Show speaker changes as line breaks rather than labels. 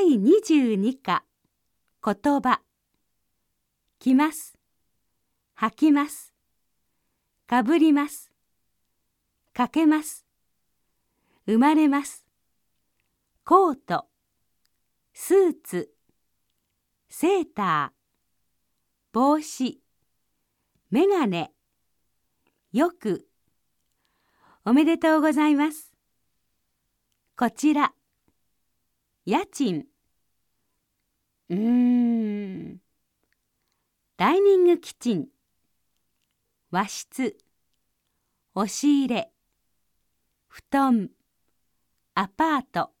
第22課。言葉。来ます。履きます。かぶります。かけます。生まれます。コート。スーツ。セーター。帽子。メガネよくおめでとうございます。こちら。家賃。うーん。ダイニングキッチン。和室。押し入れ。布団。アパート。